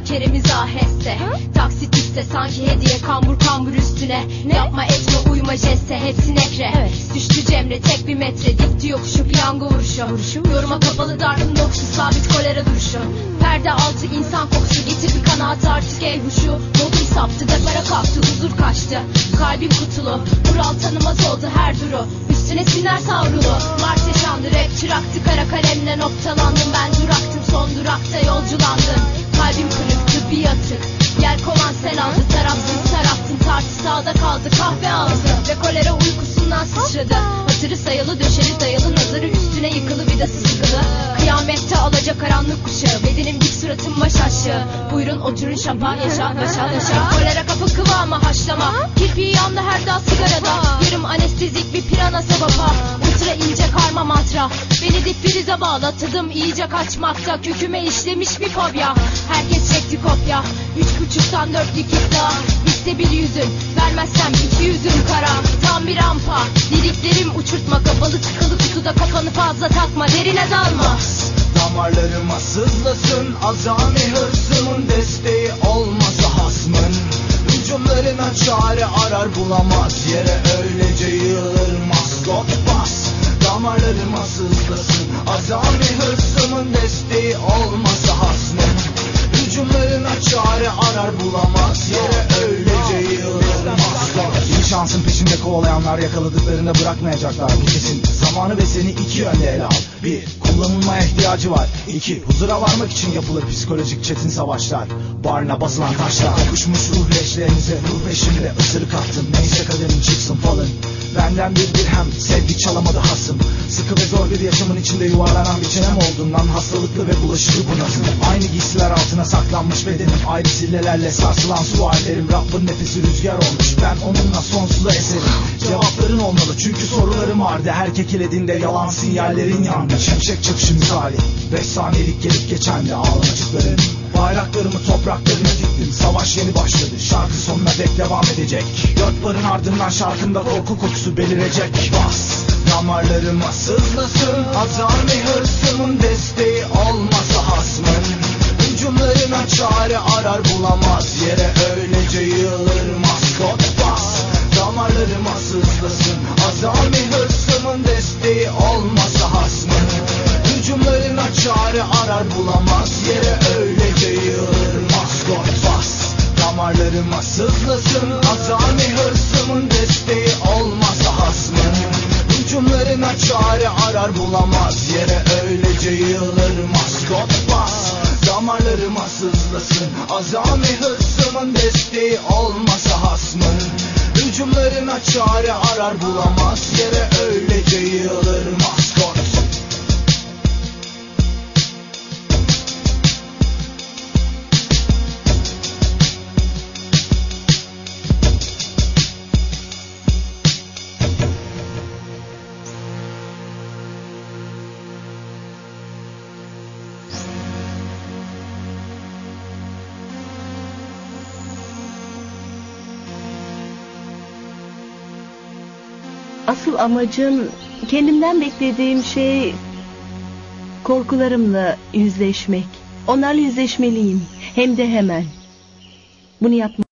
aheste Taksit iste sanki hediye kambur kambur üstüne. Yapma etme uyuma jeste hepsi nekre. Evet. Düştü Cemre tek bir metre. Dikti yokuşu piyango vuruşu. Yoruma kapalı darkın dokusu sabit kolera duruşu. Perde altı insan kokusu getir bir kanaat artık ev huşu. Modum saptı depara kalktı huzur kaçtı. Kalbim kutulu Kural tanımaz oldu her duru. Üstüne sinler savrulu. Mart yaşandı rap çıraktı kara kalemle noktalandım. Ben duraktım son durakta yolculandım Kalbim kırıktı bir atık. Yer kovan sen aldı tarafsız taraftın. Tartı sağda kaldı kahve aldı. Ve kolera uykusundan sıçradı. Hatırı sayalı döşeli dayalı nazarı üstüne yıkılı vidası sıkılı. Kıyamette alaca karanlık kuşağı. Bedenim dik suratım baş aşağı. Buyurun oturun şapa yaşa yaşa yaşa. Kolera kapı kıvamı haşlama. Kirpiği yandı her dal sigarada. Yarım anestezik bir pirana ince mantra Beni dip prize bağlatıldım iyice kaçmakta. Köküme işlemiş bir fobya Herkes çekti kopya. Üç buçuktan dörtlük iddia İste bir yüzün Vermezsem iki yüzüm kara. Tam bir rampa Liriklerim uçurtma. Kapalı tıkalı kutuda kafanı fazla takma. Derine dalma. Damarlarıma sızlasın azami hırsımın desteği olmasa hasmın. Hücumlarına çare arar bulamaz yere sızlasın azami hırsımın desteği olmasa hasmın Hücumlarına çare arar bulamaz. Yere öylece Yeni şansın peşinde kovalayanlar yakaladıklarında bırakmayacaklar. Bu kesin. Zamanı ve seni iki yönde ele al. Bir, kullanılmaya ihtiyacı var. İki, huzura varmak için yapılır psikolojik çetin savaşlar. Barına basılan taşlar. Kokuşmuş ruh leşlerinize ruh peşimde ısırık attın. Neyse kaderin çıksın falın Benden bir dirhem sevgi çalamadı hasım. Sıkı ve zor bir yaşamın içinde yuvarlanan bir çenem olduğundan Hastalıklı ve bulaşıcı bunalım Aynı giysiler altına saklanmış bedenim. Ayrı sillelerle sarsılan su hallerim Rabbin nefesi rüzgar olmuş. Ben onunla sonsuza eserim. Cevapların olmalı çünkü sorularım vardı Her kekelediğinde yalan sinyallerin yandı Şimşek çakışı misali Beş saniyelik gelip geçendi ağlamacıkların Bayraklarımı topraklarına diktim Savaş yeni başladı Şarkı sonuna dek devam edecek. Dört barın ardından şarkımda korku kokusu belirecek. Bas Damarlarıma sızlasın azami hırsımın desteği olmasa hasmın? Hücumlarına çare arar bulamaz. Yere öylece yığılır Sızlasın azami hırsımın desteği olmasa hasmın Hücumlarına çare arar bulamaz yere öylece yığılır maskot bas. Damarlarıma sızlasın azami hırsımın desteği olmasa hasmın Hücumlarına çare arar bulamaz yere öylece yığılır maskot Asıl amacım kendimden beklediğim şey korkularımla yüzleşmek. Onlarla yüzleşmeliyim. Hem de hemen. Bunu yapmak